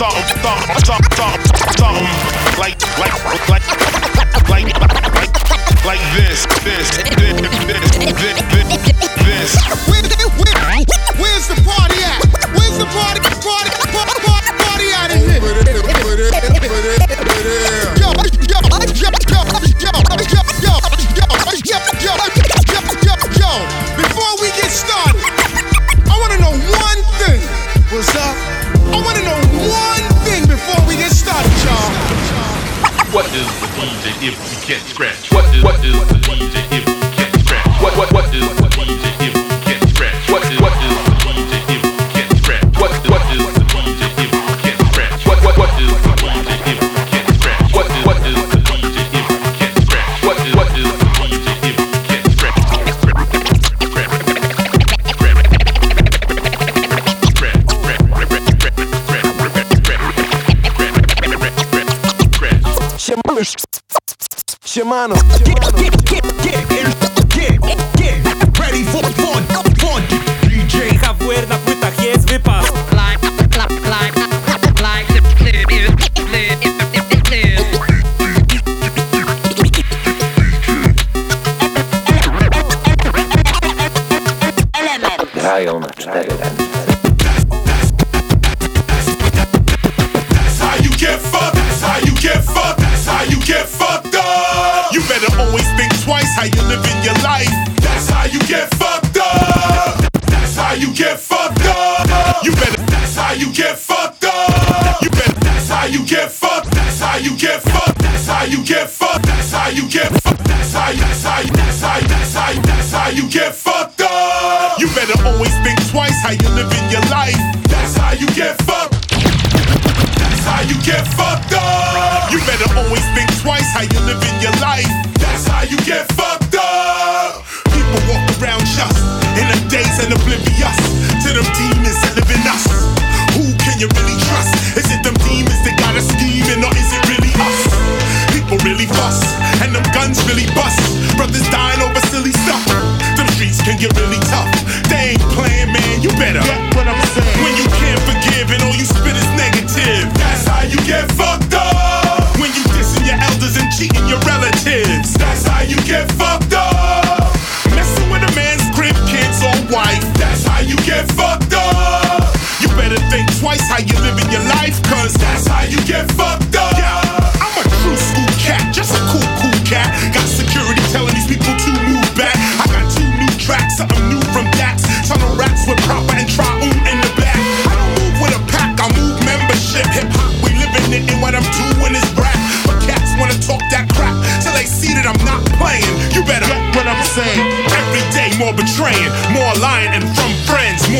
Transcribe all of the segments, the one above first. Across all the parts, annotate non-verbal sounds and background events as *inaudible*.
something, something, something, something, something like, like, like, like, like, like, like this, this, this, this, this, this, this. Where, where, where's the party at? Where's the party, party, party, party, party at in here? Yo, yo, yo, yo, yo, yo, yo, yo, yo, yo, yo, yo, yo. Before we get started, I wanna know one thing. What's up? What does the DJ if you can't scratch? What does what the DJ if you can't scratch? What what what does the DJ Shimano. Shimano. Shimano.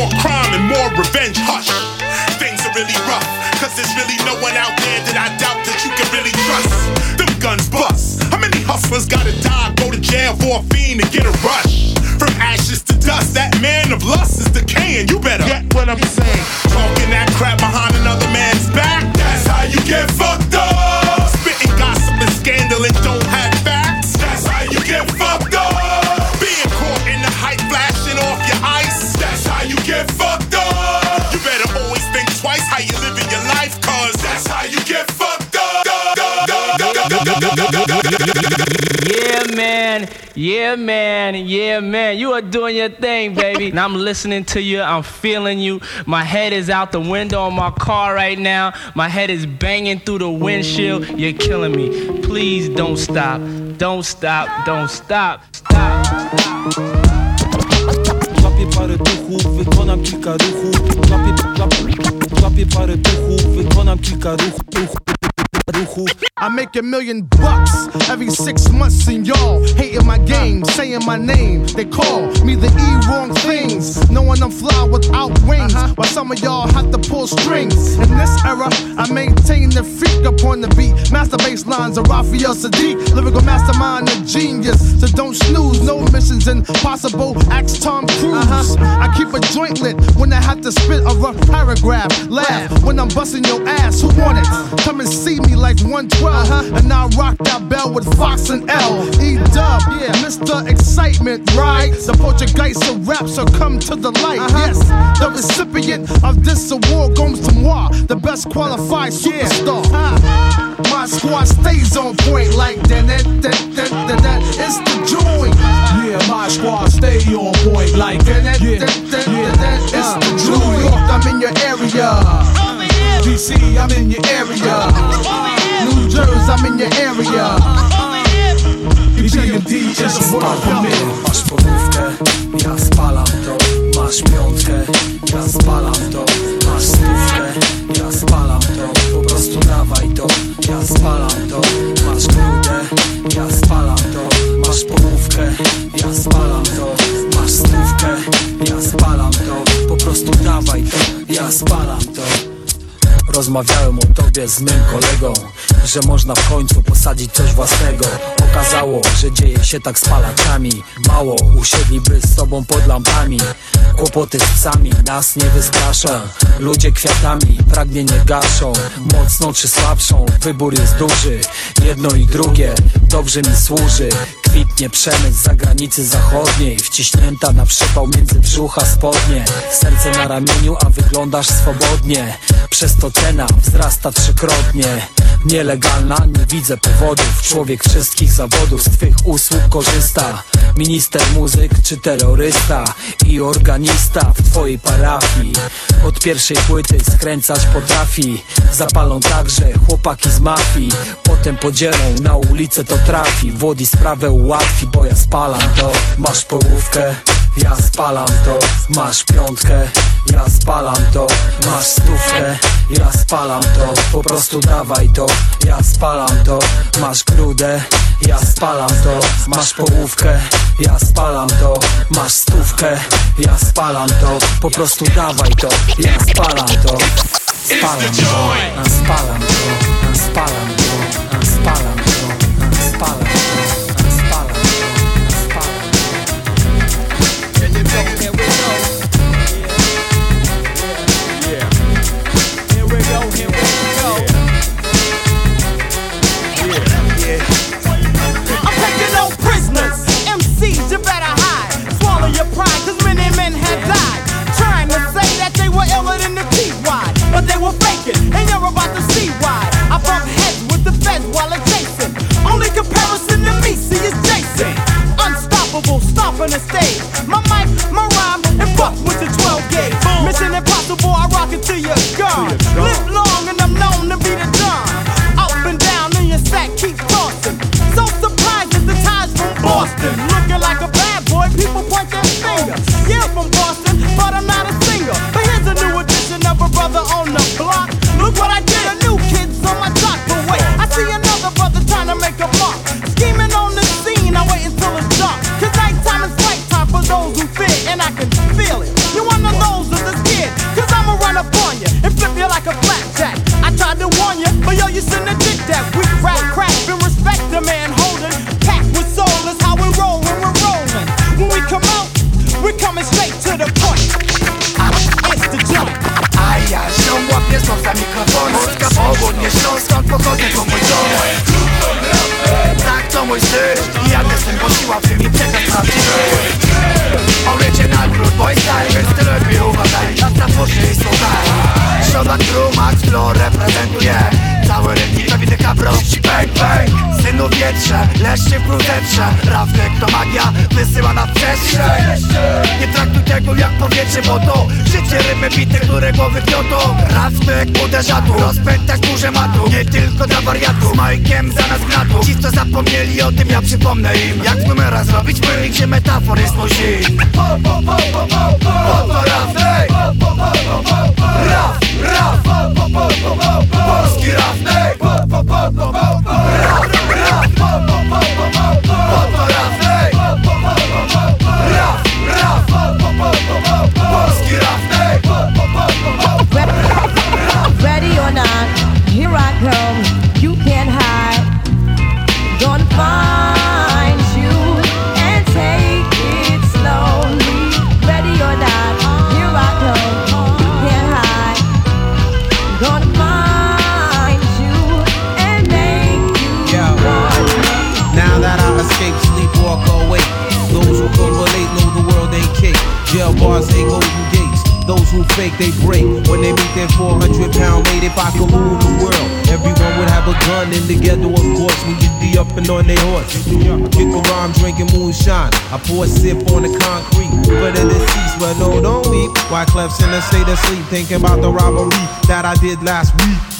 More crime and more revenge. Hush, things are really rough, cause there's really no one out there that I doubt that you can really trust. Them guns bust. How many hustlers gotta die, go to jail for a fiend and get a rush? From ashes to dust, that man of lust is decaying. You better get what I'm saying. Talking that crap behind Yeah, man. Yeah, man. You are doing your thing, baby. And I'm listening to you. I'm feeling you. My head is out the window of my car right now. My head is banging through the windshield. You're killing me. Please don't stop. Don't stop. Don't stop. Stop. Złapię parę duchów, wykonam kilka ruchów Złapię, złapię, złapię parę duchów, wykonam kilka ruchów, ruchów I make a million bucks every six months, and y'all hating my game, saying my name. They call me the E wrong things, knowing I'm fly without wings. Uh-huh. While some of y'all have to pull strings. In this era, I maintain the freak upon the beat. Master bass lines of Raphael Saadiq, lyrical mastermind, a genius. So don't snooze, no missions impossible. Ask Tom Cruise. Uh-huh. I keep a joint lit when I have to spit a rough paragraph. Laugh when I'm busting your ass. Who want it? Come and see me like 112. Uh-huh. And I rock that bell with Fox and L. E Dub, yeah, Mr. Excitement, right? The Portuguese of rap so come to the light. Uh-huh. Yes, the recipient of this award goes to moi, the best qualified superstar. Uh-huh. My squad stays on point like that, that, that, that, that, that. It's the joint. Yeah, my squad stay on point like That, that, Yeah, that, that, yeah. that, that. It's the New York, I'm in your area. DC, I'm in your area. New Jersey, I'm in your area. BMD. Masz połówkę, ja spalam to. Masz piątkę, ja spalam to. Masz stówkę, ja spalam to. Po prostu dawaj to, ja spalam to. Masz grudę, ja spalam to. Masz połówkę, ja spalam to. Masz stówkę, ja spalam to. Po prostu dawaj to, ja spalam to Rozmawiałem o tobie z mym kolegą Że można w końcu posadzić coś własnego. Okazało, że dzieje się tak z palaczami. Mało usiedliby z sobą pod lampami. Kłopoty z psami nas nie wystraszą. Ludzie kwiatami pragnienie gaszą. Mocną czy słabszą, wybór jest duży. Jedno i drugie dobrze mi służy Kwitnie przemysł z zagranicy zachodniej. Wciśnięta na przypał między brzucha spodnie. Serce na ramieniu, a wyglądasz swobodnie. Przez to cena wzrasta trzykrotnie Nielegalna, nie widzę powodów. Człowiek wszystkich zawodów z twych usług korzysta. Minister muzyk czy terrorysta I organista w twojej parafii. Od pierwszej płyty skręcać potrafi. Zapalą także chłopaki z mafii. Potem podzielą na ulicę to trafi. Włodi sprawę ułatwi, bo ja spalam to. Masz połówkę, ja spalam to Masz piątkę, ja spalam to Masz stówkę, ja spalam to Po prostu dawaj to, ja spalam to Masz grudę, ja spalam to Masz połówkę, ja spalam to Masz stówkę, ja spalam to Po prostu dawaj to, ja spalam to Spalam to, spalam to, spalam to, spalam to, spalam to, were and you're about to see why. I bump heads with the feds while chasing. Only comparison to me, see, is Jason. Unstoppable, stomping the stage. My mic, my rhyme, and fuck with the 12 gauge. Mission impossible, I rock it to your gun. Live long and I'm known to be the Don. Up and down in your sack, keep tossing. So surprised at the ties from Boston. Looking like a bad boy, people point their finger. Yeah, from Boston, but I'm not a singer. But here's a new edition of a brother on the block. Rymy bite Które głowy kwiotą Rawnek uderza tu Rozpęta górze matu Nie tylko dla wariatów Z Majkiem za nas gnatu Ci co zapomnieli o tym ja przypomnę im Jak numera zrobić My gdzie metafory zmusi Oto Rawnek Raf, raf Polski Rawnek Raf, raf fake, they break. When they meet their 400 pound weight, if I could rule the world, everyone would have a gun in the ghetto, of course. We get the up and on their horse. Kick around drinking moonshine. I pour a sip on the concrete. But the deceased, but no, don't weep. Wyclef's in a state of sleep, thinking about the robbery that I did last week.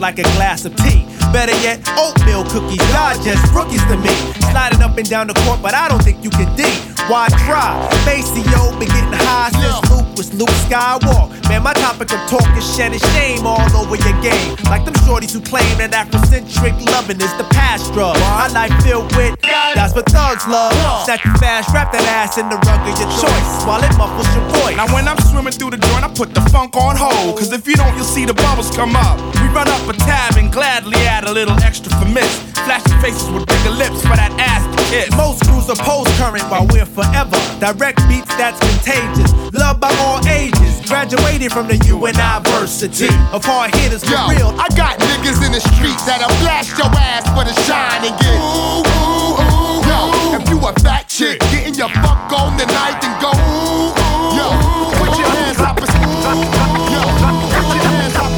like a glass of tea. Better yet, oatmeal cookies. Y'all just rookies to me. Sliding up and down the court, but I don't think you can D. Why try? Maceo been getting high since Luke was Luke Skywalker. Man, my topic of talk is shedding shame all over your game. Like them shorties who claim that Afrocentric loving is the past drug. My life filled with that's what thugs love. Snatch you fast, wrap that ass in the rug of your choice while it muffles your voice. Now when I'm swimming through the joint, I put the funk on hold. Cause if you don't, you'll see the bubbles come up. We run up a tab and gladly add a little extra for miss. Flashing faces with bigger lips for that ass to kiss. Most crews post current while we're forever. Direct beats that's contagious. Loved by all ages. Graduated from the university of hard hitters for Yo, real. I got niggas in the streets that'll blast your ass for the shine and get ooh, ooh, ooh. Yo, if you a fat chick, getting your fuck on tonight and go ooh, ooh. Yo, put your hands up. and- Yo, put your hands up.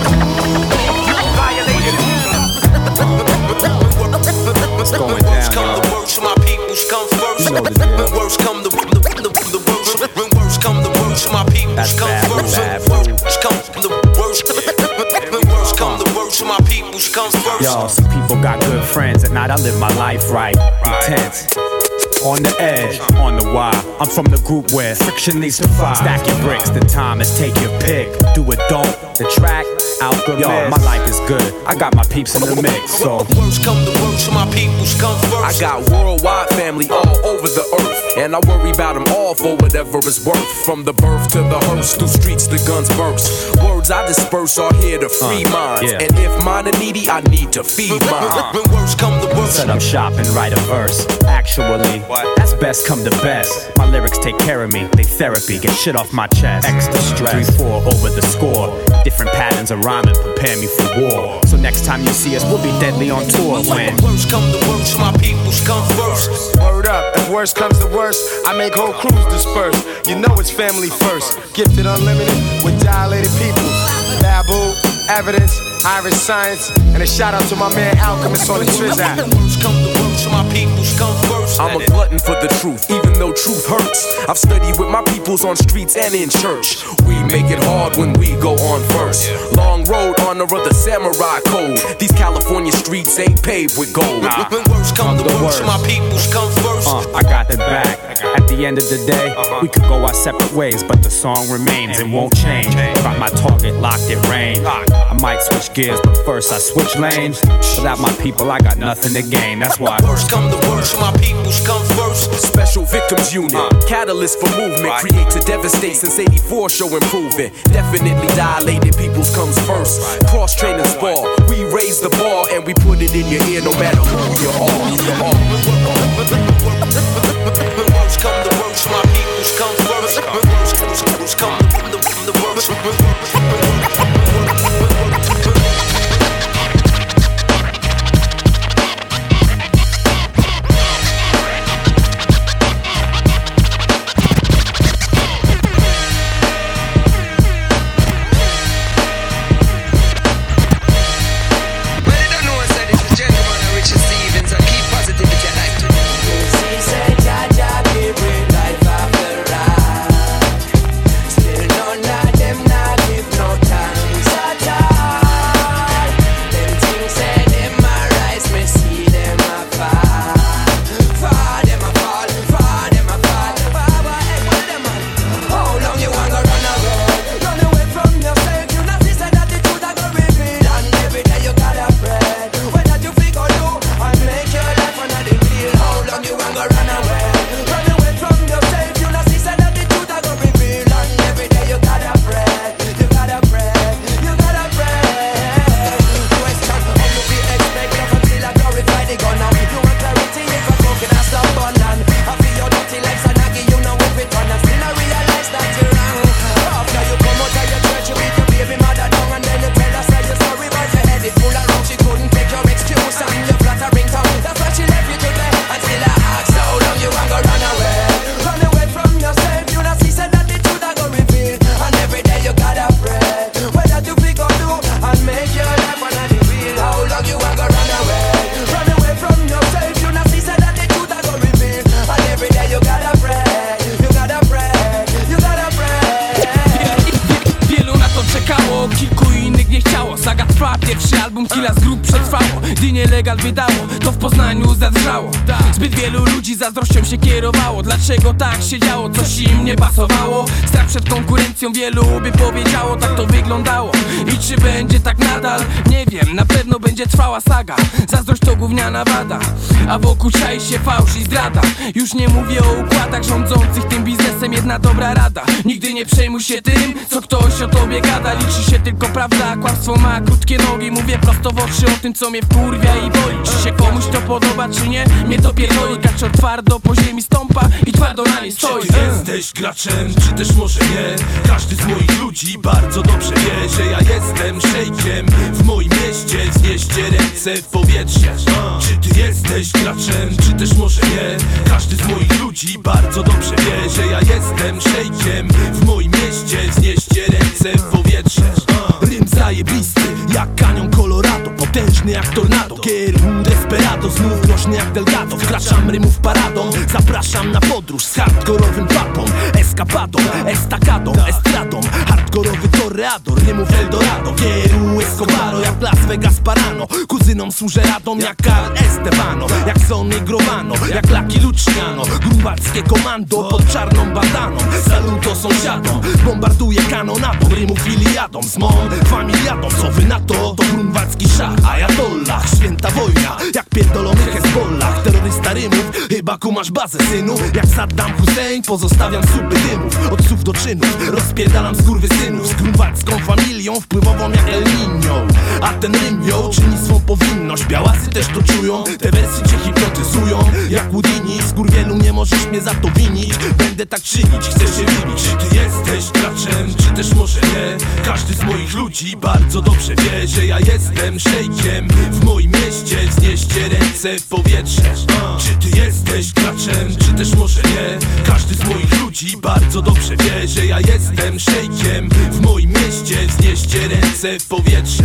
What's going down, come the worst, my peoples come first. When worst come the the, peoples come first. Yo, some people got good friends. At night, I live my life right. Intense. On the edge, on the wire. I'm from the group where friction leads to fire. Stack your bricks, the time is take your pick. Do it, don't. The track, alchemist. Yo, my life is good. I got my peeps in the mix, so. Worst come the worst, my peoples come I got worldwide family all over the earth, and I worry about them all for whatever it's worth. From the birth to the hearse, through streets the guns burst. Words I disperse are here to free uh, minds, yeah. and if mine are needy, I need to feed mine. When worst come the worst. Set up shop and write a verse. Actually, that's best come to best. My lyrics take care of me, they therapy, get shit off my chest. Extra stress, 3 4 over the score. Different patterns of rhyming prepare me for war. So next time you see us, we'll be deadly on tour when. the Worst come to worst, my peoples come first. Word up, if worst comes to worst, I make whole crews disperse. You know it's family first. Gifted unlimited with dilated people. Babu, evidence, Iriscience, and a shout out to my man Alchemist on the Trizac. Worst come the worst, my peoples come first. I'm a glutton for the truth, even though truth hurts. I've studied with my peoples on streets and in church. We make it hard when we go on first. Long road, honor of the samurai code. These California streets ain't paved with gold. When worst come the worst, my peoples come first. Uh, I got the back. At the end of the day, we could go our separate ways, but the song remains and won't change. Got my target locked in range. I might switch gears, but first I switch lanes. Without my people, I got nothing to gain. That's why. Worst come the worst, my peoples come first. Special Victims Unit, uh. catalyst for movement, create to devastate since 84 show improvement. Definitely dilated peoples comes first. Cross training spar, we raise the bar and we put it in your ear no matter who you are. You are. Worst come the worst, my peoples come first. Worst, worst, worst come the worst. Wielu by powiedziało Tak to wyglądało. I czy będzie tak nadal? Nie wiem, na pewno będzie trwała saga. Zazdrość to gówniana wada A wokół czai się fałsz i zdrada. Już nie mówię o układach rządzących tym biznesem Jedna dobra rada. Nigdy nie przejmuj się tym, co ktoś o tobie gada. Liczy się tylko prawda, kłamstwo ma krótkie nogi. Mówię prosto w oczy o tym, co mnie wkurwia i boli. Czy się komuś to podoba, czy nie? Mnie to pierdoli. Kaczor twardo po ziemi i twardo na niej stoi. Czy jesteś graczem, czy też może nie? Każdy z moich ludzi bardzo dobrze wie, że ja jestem szejkiem W moim mieście. Wznieście ręce w powietrze. Czy ty jesteś graczem, czy też może nie? Każdy z moich ludzi bardzo dobrze wie, że ja jestem szejkiem W moim mieście. Wznieście ręce w powietrze. Rym zajebisty, jak kanion Colorado Potężny jak tornado, GRU desperado Znów groźny jak Delgado, wkraczam rymów paradą Zapraszam na podróż z hardkorowym papą Eskapadą, estakadą, estradą Hardkorowy toreador, rymów Eldorado. GRU Escobaro, jak Las Vegas Parano. Kuzynom służę radą jak Carl Estebano. Jak Sony Grovano, jak Lucky Luciano. Grunwaldzkie komando pod czarną bandaną. Saluto sąsiadom, bombarduję kanonadą Rymów Iliadą, z mą familiadą Co wy na to? To grunwaldzki szach Ajatollah, święta wojna Jak pierdolony Hezbollah. Terrorysta rymów, chyba kumasz bazę synu. Jak Saddam Hussein, pozostawiam supy dymów. Od słów do czynów, rozpierdalam synów Z grunwaldzką familią, wpływową jak El Niño A ten rym ją czyni swą powinność. Białasy też to czują, te wersy cię hipnotyzują Jak Houdini, z wielu nie możesz mnie za to winić. Będę tak czynić, chcę się wybić Czy ty jesteś graczem, czy też może nie? Każdy z moich ludzi bardzo dobrze wie, że ja jestem szejkiem. W moim mieście wznieście ręce w powietrze. Czy ty jesteś graczem, czy też może nie? Każdy z moich ludzi bardzo dobrze wie, że ja jestem szejkiem. W moim mieście wznieście ręce w powietrze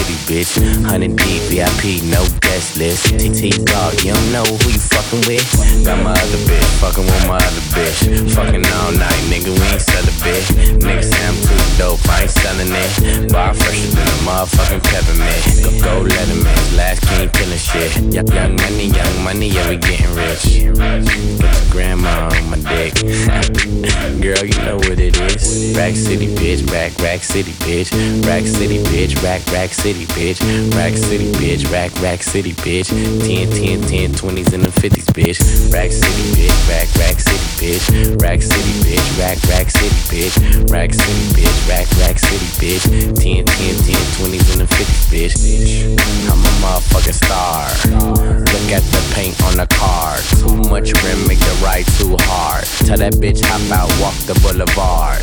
20s on your titty, bitch. 100 deep, VIP, no guest list. TT dog, you don't know who you fucking with. Got my other bitch, fucking with my other bitch. Fucking all night, nigga, we ain't sell a bitch. Nigga say I'm too dope, I ain't selling it. Bar fresher than a motherfucking peppermint. Go, go let him in, last king killing shit. Young, young money, young money, yeah, we getting rich. Get your grandma on my dick. *laughs* Girl, you know what it is. Rack City, bitch. Rack, rack city, bitch. Rack City, bitch. Rack, rack city, bitch. Rack City, bitch. Rack, rack city, bitch. 10, 10, 10, 20s and the 50s, bitch. Rack City, bitch. Rack, rack city, bitch. Rack City, bitch. Rack, rack city, bitch. Rack City, bitch. Rack, rack city, bitch. 10, 10, 10, 20s and the 50s, bitch. I'm a motherfucking star. Look at the paint on the car. Too much rim make the ride too hard. Tell that bitch hop out, walk the boulevard.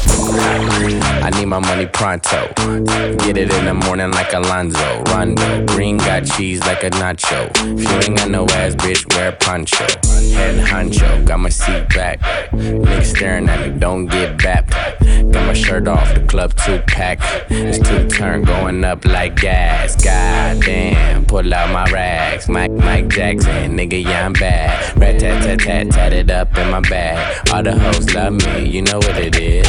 I need my money pronto. Get it in the morning like Rondo. Green got cheese like a nacho. If you ain't got no ass, bitch, wear poncho. Head honcho, got my seat back. Niggas staring at me, don't get back. Got my shirt off, the club two pack. It's two turn going up like gas. God damn, pull out my rags. Mike, Mike Jackson, nigga, yeah, I'm bad. Rat tat tat tat, tat it up in my bag. All the hoes love me, you know what it is.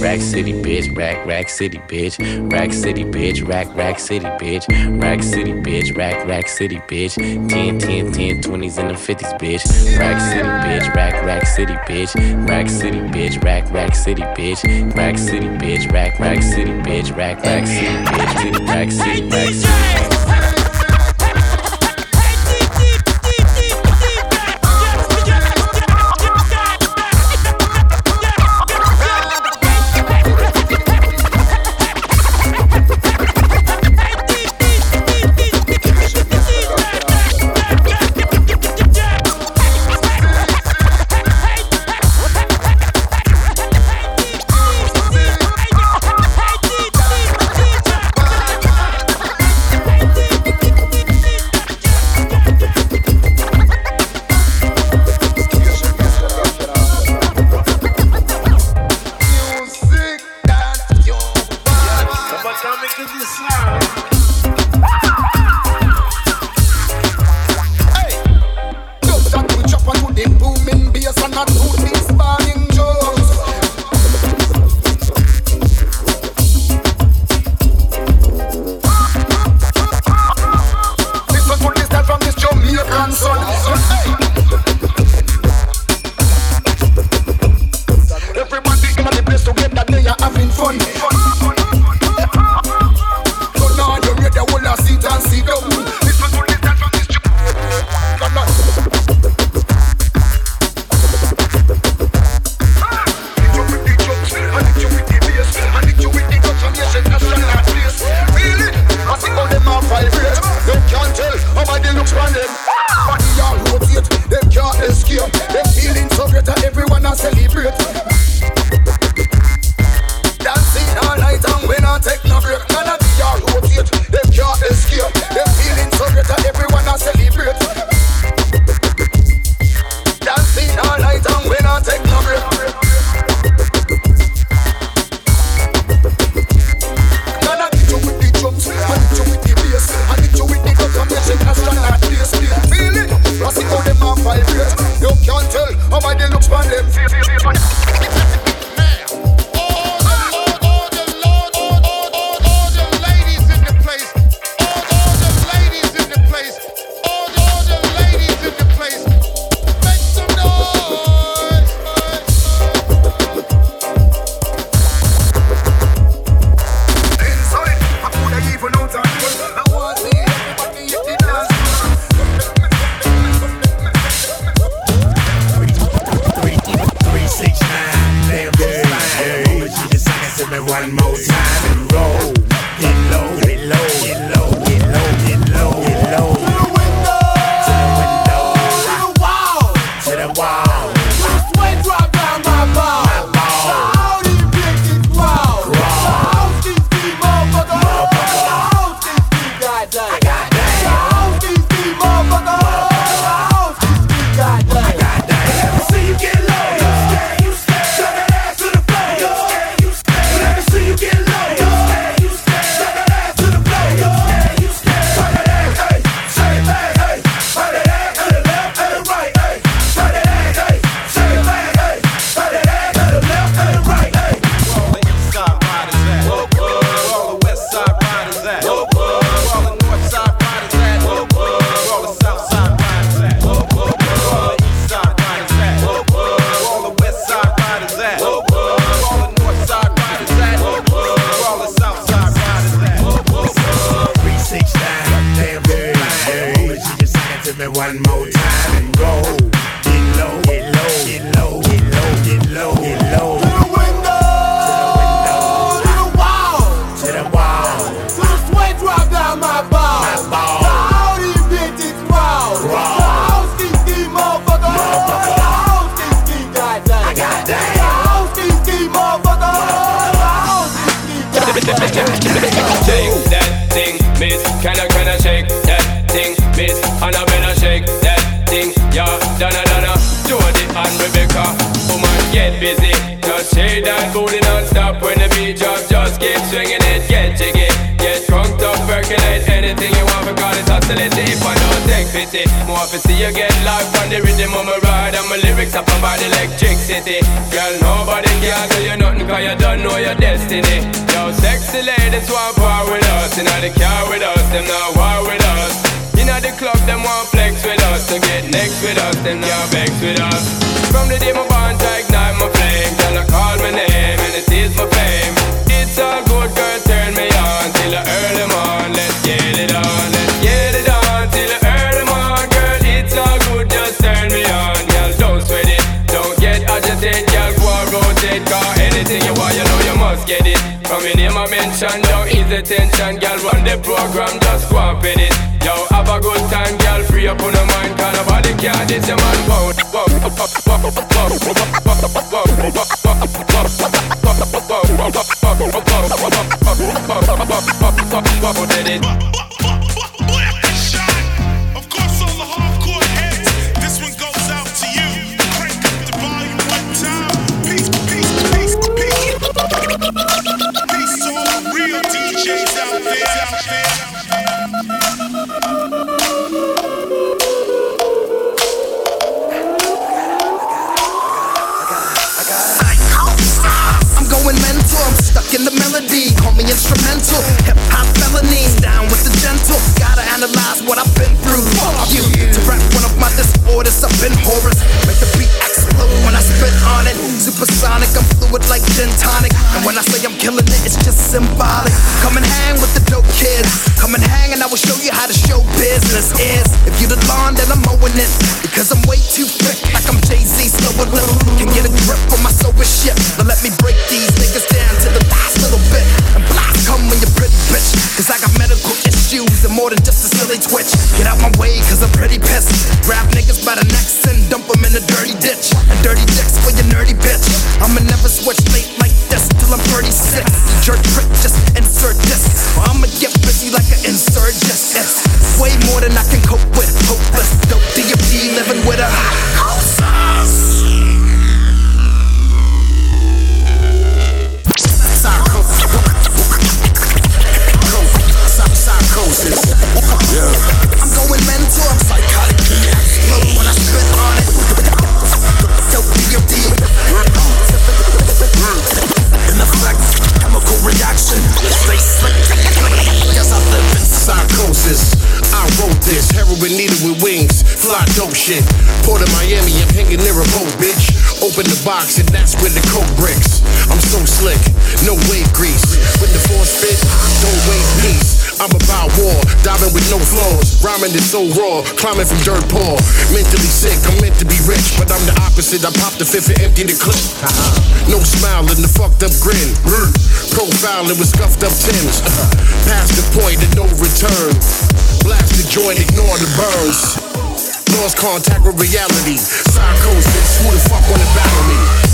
Rack City, bitch, rack, rack city, bitch. Rack City, bitch, rack, rack city, bitch. Rack City, bitch, rack, rack city, bitch. 10, 10, 10, 20s and the 50s, bitch. Rack City, bitch, rack, rack city, bitch. Rack City, bitch, rack, rack city, bitch. Rack City, bitch, rack, rack city, bitch. Rack, rack city, bitch. Rack City, rack city. Must get it. From your name I mention, don't ease the tension, girl. Run the program, just go and fit it. Yo, have a good time, girl. Free up on the mind, cause nobody can this your man. Whoa, did it. Instrumental, hip hop felonies, Down with the gentle, gotta analyze what I've been through. Fuck you, to rap one of my disorders, I've been horrors. Make the beat explode when I spit on it. Supersonic, I'm fluid like gin tonic. And when I say I'm killing it, it's just symbolic. Come and hang with the dope kids. Come and hang and I will show you how to show business is. If you the lawn, then I'm mowing it. Because I'm way too thick, like I'm Jay-Z, slow a little. Can get a grip on my sober shit. Now let me break these niggas down to the last little bit. And come when you're pretty bitch. Cause I got medical issues and more than just a silly twitch. Get out my way, cause I'm pretty pissed. Grab niggas by the necks and dump them in a dirty ditch. And dirty dicks for your nerdy bitch. I'ma never switch late like this till I'm 36. Jerk trick, just insert this. Or I'ma get busy like an insurgent. It's way more than I can cope with. Rhyming is so raw, climbing from dirt poor. Mentally sick, I'm meant to be rich, but I'm the opposite. I pop the fifth and empty the clip. Uh-huh. No smile in the fucked up grin. Mm. Profiling with scuffed up Tims. Uh-huh. Past the point of no return. Blast the joint, ignore the burns. Lost contact with reality. Psychosis, who the fuck wanna battle me?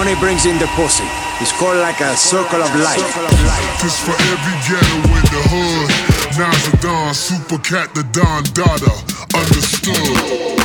Money brings in the pussy. It's called like a circle of life. This for every ghetto in the hood. Nas a Don, Super Cat, the Don Dada. Understood.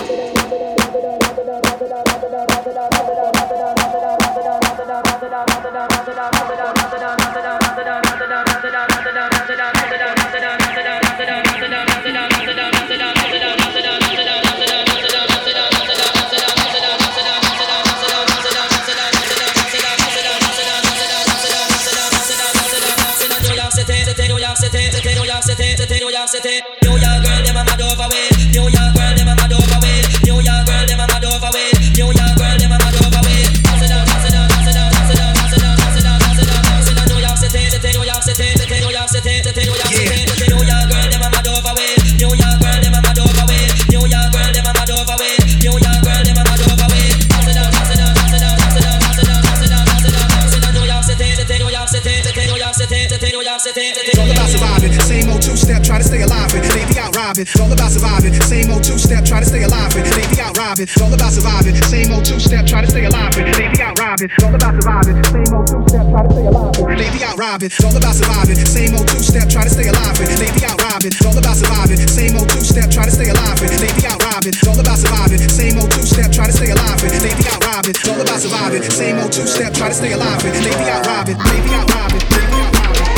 It's all about surviving. Same old two step, try to stay alive. And they be out robbing. It's all about surviving. Same old two step, try to stay alive. And they be out robbing. It's all about surviving. Same old two step, try to stay alive. And they be out robbing. It's all about surviving. Same old two step, try to stay alive. And they be out robbing. It's all about surviving. Same old two step, try to stay alive. And they be out robbing. It's all about surviving. Same old two step, try to stay alive. And they be out robbing. It's all about surviving. Same old two step, try to stay alive. And they be out robbing. They be out robbing. They be out robbing.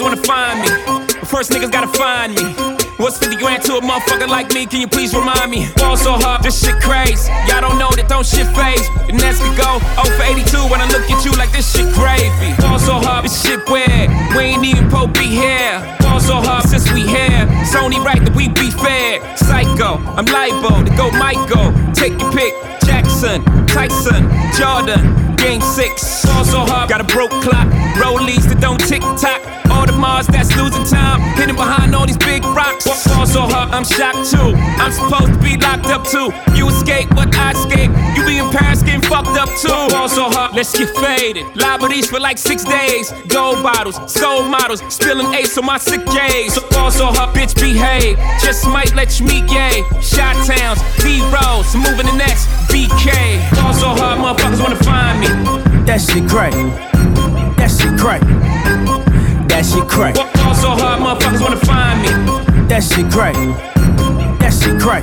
Motherfuckers wanna find me. But first niggas gotta find me. What's 50 grand to a motherfucker like me? Can you please remind me? Ball so hard, this shit crazy. Y'all don't know that don't shit faze. And Nets could go 0 for 82 when I look at you like this shit gravy. Ball so hard, this shit weird. We ain't even Pope be here. Ball so hard since we here. It's only right that we be fair. Psycho, I'm liable to go Michael. Take your pick. Jackson, Tyson, Jordan, Game 6. Ball so hard, got a broke clock. Rollies that don't tick tock. Audemars that's losing time. Hidden behind all these big rocks. Ball so hard, I'm shocked too. I'm supposed to be locked up too. You escape, but I escape. You be in Paris getting fucked up too. Ball so hard, let's get faded. Liberties for like six days. Gold bottles, soul models, spilling ace on my sick days. So ball so hard, bitch behave. Just might let you meet gay. Shot towns, B rolls, moving the Nets BK. Ball so hard, motherfuckers wanna find me. That shit crack. That shit crack. That shit crack. Ball so hard, motherfuckers wanna find me. That shit crack. That shit crack.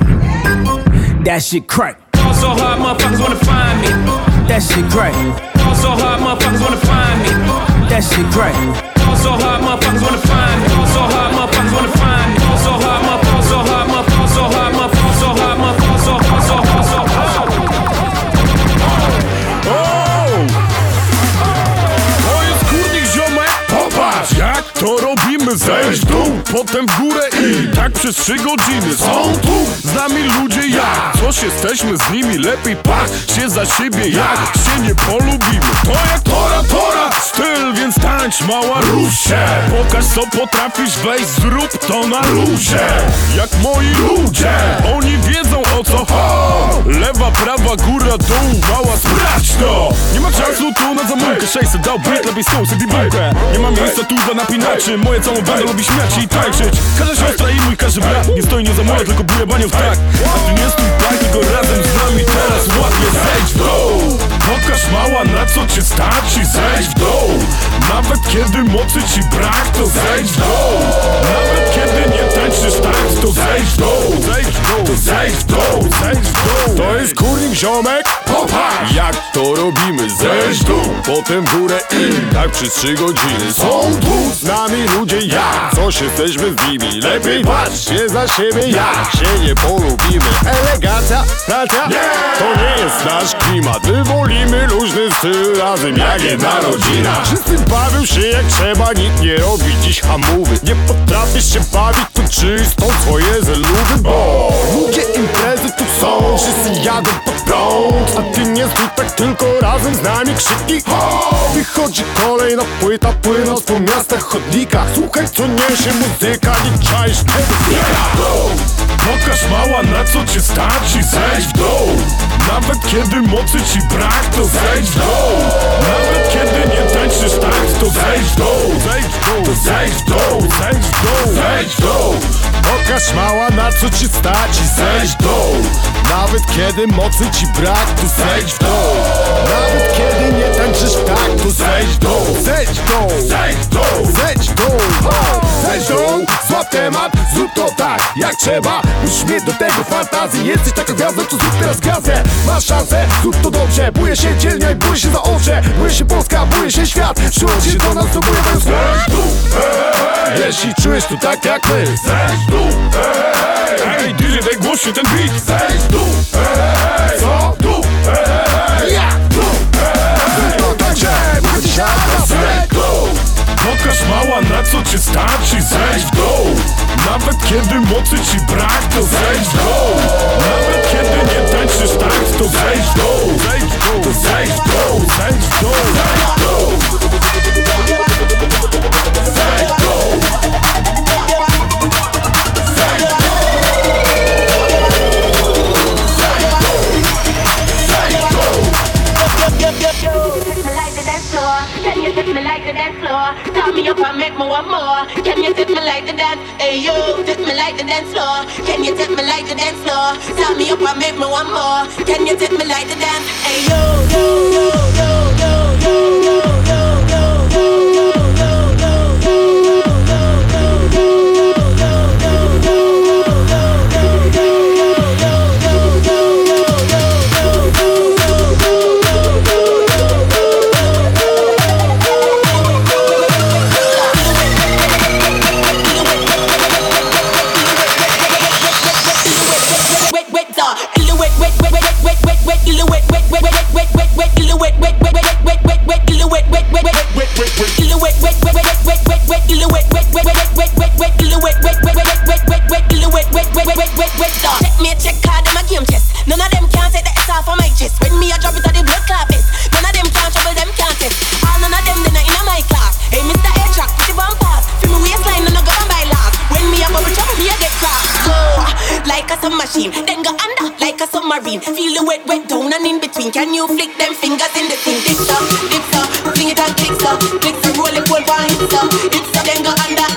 That shit crack. Ball so hard, motherfuckers wanna find me. That shit crack. Ball so hard, motherfuckers wanna find me. That shit crack. Ball so hard, motherfuckers wanna find me. Ball so hard, motherfuckers wanna find me. Zejść w dół, potem w górę i tak przez trzy godziny Są tu. Z nami ludzie jak? Coś jesteśmy z nimi, lepiej patrz się za siebie jak. Się nie polubimy. To jak tora, tora, styl, więc tańcz mała rusz się Pokaż co potrafisz, weź zrób to na luzie. Jak moi ludzie, oni wiedzą o co chodzi Lewa prawa, góra, dół Mała, sprawdź to! Nie ma czasu tu na zamówkę. 600 dał beat, lepiej stół, sobie bułkę. Nie ma miejsca tu dla napinaczy. Moje całą bandę lubi śmiać i tańczyć. Każda siostra i mój każdy brat. Nie stoi nie za moje, tylko buje banią w tak. A ty nie stój tak, tylko razem z nami teraz ładnie zejdź w dół Pokaż mała na co cię stać i zejdź w dół. Nawet kiedy mocy ci brak, to zejdź w dół. Nawet kiedy nie tańczysz tak, to zejdź w dół. Zejdź w dół, zejdź w dół, zejdź w dół. To jest kurnik ziomek! Jak to robimy? Zejdź dół, potem w górę i tak przez trzy godziny. Są tu z nami ludzie jak? Coś jesteśmy z nimi. Lepiej patrzcie za siebie jak? Się nie polubimy. Elegancja, praca, to nie jest nasz klimat. My wolimy luźny styl razem jak jedna rodzina. Wszyscy bawią się jak trzeba, nikt nie robi dziś hamowy. Nie potrafisz się bawić, to czysto twoje zeluwy Bo ludzie imprezy tu są, wszyscy jadą pod prąd A ty nie stój tak tylko razem z nami krzyknij ho! Wychodzi kolejna płyta, płynąc po miastach chodnikach. Słuchaj co niesie muzyka, nie czaisz tego. Pokaż mała na co cię stać i zejdź w dół? Nawet kiedy mocy ci brak, to zejdź w dół. Nawet kiedy nie tańczysz tak, to zejdź w dół. Zejdź w dół, to zejdź w dół, zejdź w dół, zejdź w dół. Pokaż mała na co ci stać i zejdź w dół Nawet kiedy mocy ci brak, to zejdź w dół. Nawet kiedy nie tańczysz tak, to zejdź w dół. Zejdź w dół, zejdź w dół, zejdź w dół. Zejdź w dół, złap temat, zrób to tak jak trzeba. Musisz mieć do tego fantazji, jesteś taka gwiazda, to zrób teraz gwiazdę. Masz szansę, zrób to dobrze. Bój się dzielnia i bój się za owcze Bój się Polska, bój się świat. Przyłącz się do nas, to bój Zejdź w dół, Jeśli czujesz to tak jak my. Zejdź w dół, Ej, DJ daj głośniej ten beat. Zejdź w dół, Co? w dół, Ja, dół, No tańczę, bo dzisiaj raz zejdź w dół Pokaż mała na co cię stać i zejdź w dół. Nawet kiedy mocy ci brak, to zejdź w dół. Nawet kiedy nie tańczysz tak, to zejdź w dół. Zejdź w dół, to zejdź w dół, zejdź w dół, zejdź w dół Can me like the dance floor? Turn me up and make me want more. Can you tip me like the dance? Hey yo, me like the dance floor. Can you tip me like the dance floor? Turn me up and make me want more. Can you tip me like the dance? Hey yo, yo, yo, submachine, then go under like submarine. Feel the wet, wet down and in between. Can you flick them fingers in the thing? Dip up, dip up, fling it and clicks up, clicks up, roll it, pull one hits up, hits up, then under.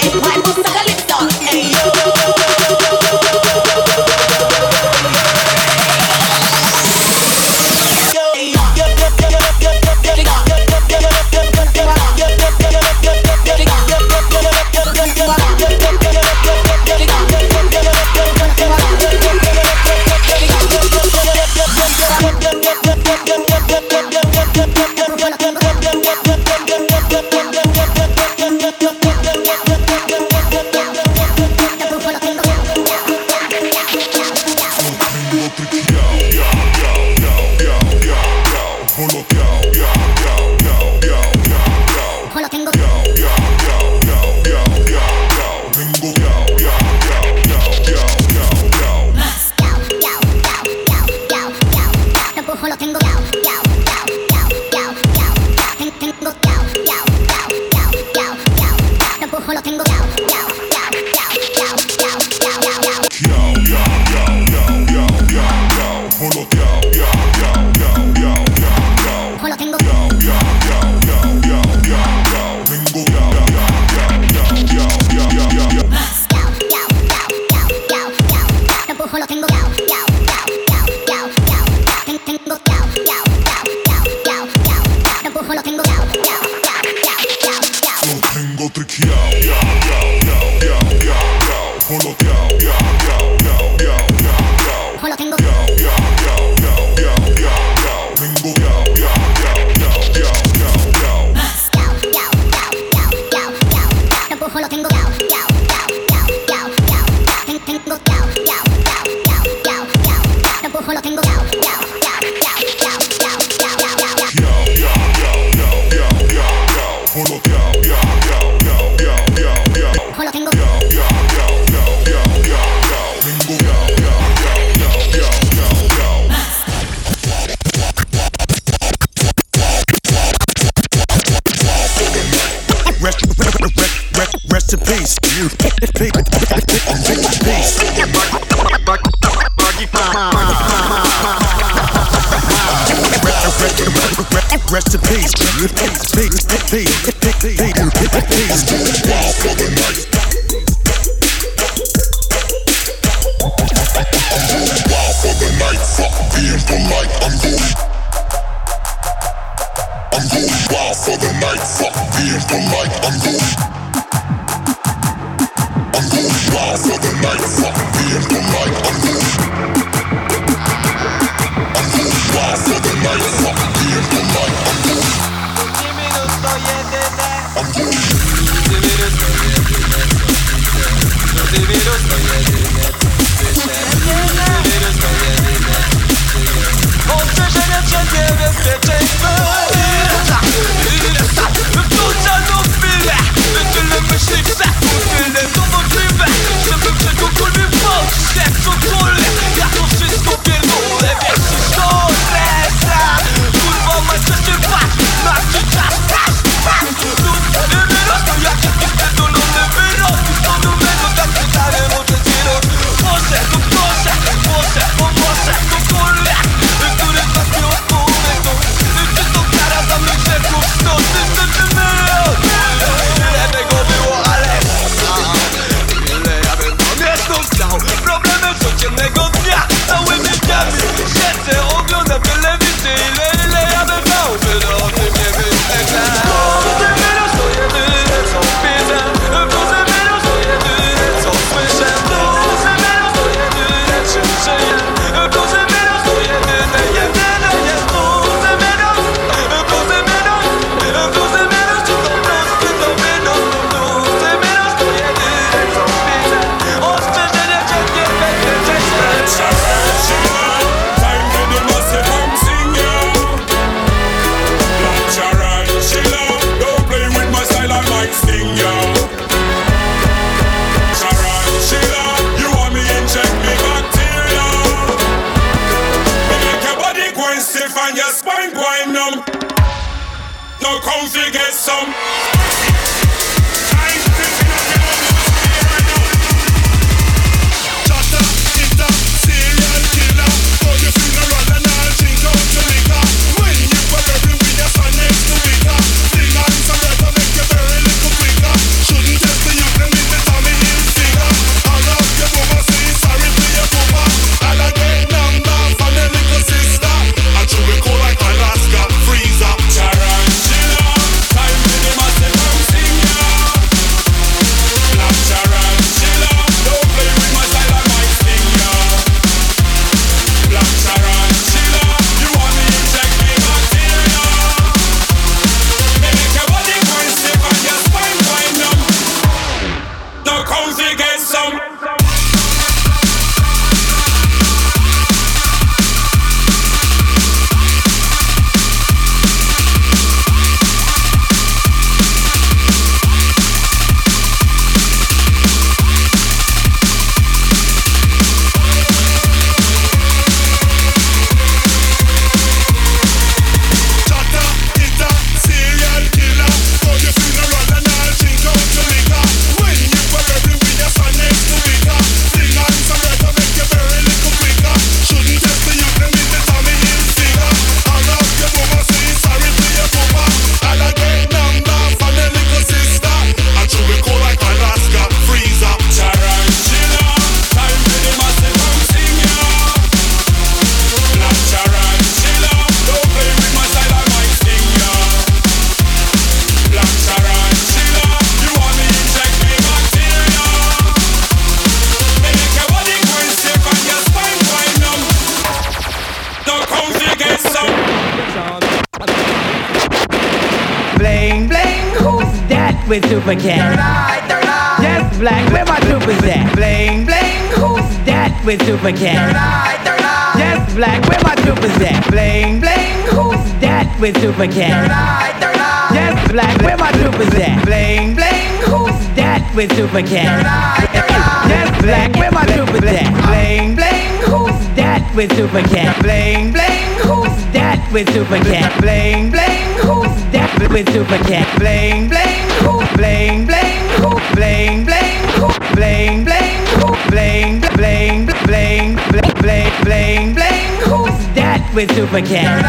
With Super Cat? Third eye, third eye. Yes, black, where my troopers at? Bling, bling. Who's that with Super Cat? Third eye, third eye. Yes, black, where my troopers at? Bling, bling. Who's that with Super Cat? Bling, bling. Who's that with Super Cat? Bling, bling. Who's that with Super Cat? Bling, bling. Who? Bling, bling. Who? Bling, bling. Who? Bling, bling. Who? Bling, bling, bling, bling, bling, bling, bling. Who's that with Super Cat?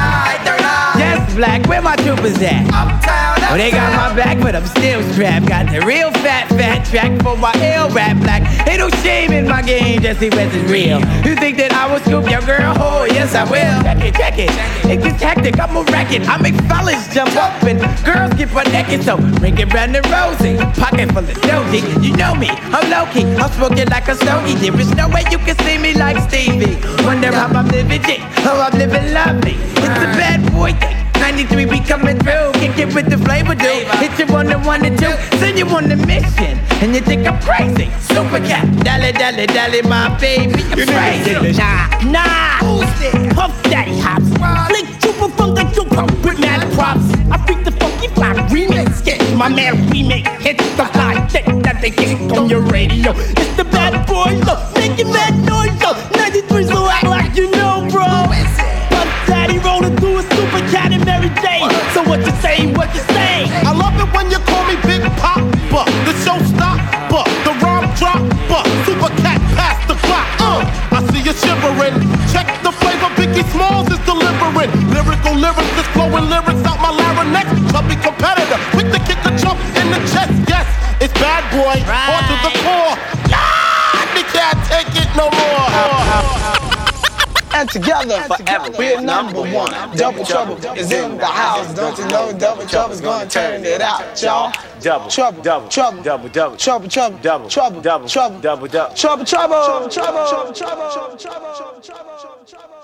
My troopers at? Uptown, Oh, they got my back, but I'm still strapped. Got the real fat, fat track for my ill rap black. Ain't no shame in my game, just see West is real. You think that I will scoop your girl? Oh, yes, I will. Check it, check it. It's a tactic, I'm a racket. I make fellas jump up and girls get my naked. So bring it round and rosy. Pocket full of doji. You know me, I'm low key. I'm smoking like a stogie. There is no way you can see me like Stevie. Wonder how I'm living G. Oh, I'm living lovely. It's a bad boy thing. 93, we coming through. Kick it with the flavor, dude. Hit you on the one and two. Send you on the mission. And you think I'm crazy. Super cat. Dally, dally, dally, my baby. I'm crazy. Nah, nah. Who's there? Puff Daddy Hops. Flick Trooper from the Super with mad props. I freak the funky fly remix. Get my man remake. Hit the fly thick that they get on your radio. It's the bad boy, so making that noise, so 93, Jane. So what you say, what you say? I love it when you call me Big Papa, the show stop, but the rhyme drop, but Super Cat past the clock. Uh, I see you shivering. Check the flavor Biggie Smalls is delivering. Lyrical lyrics is flowing lyrics out my larynx. Chubby competitor, quick to kick a jump in the chest. Yes, it's bad boy, on to the core. And together forever, we're number one. Double trouble is in the house. Don't you know double trouble's gonna turn it out, y'all? Double, Trouble, double, trouble, double, double, trouble, trouble, double, trouble, double, trouble, double, double. trouble, trouble, trouble, trouble, trouble, trouble, trouble, trouble, trouble, trouble.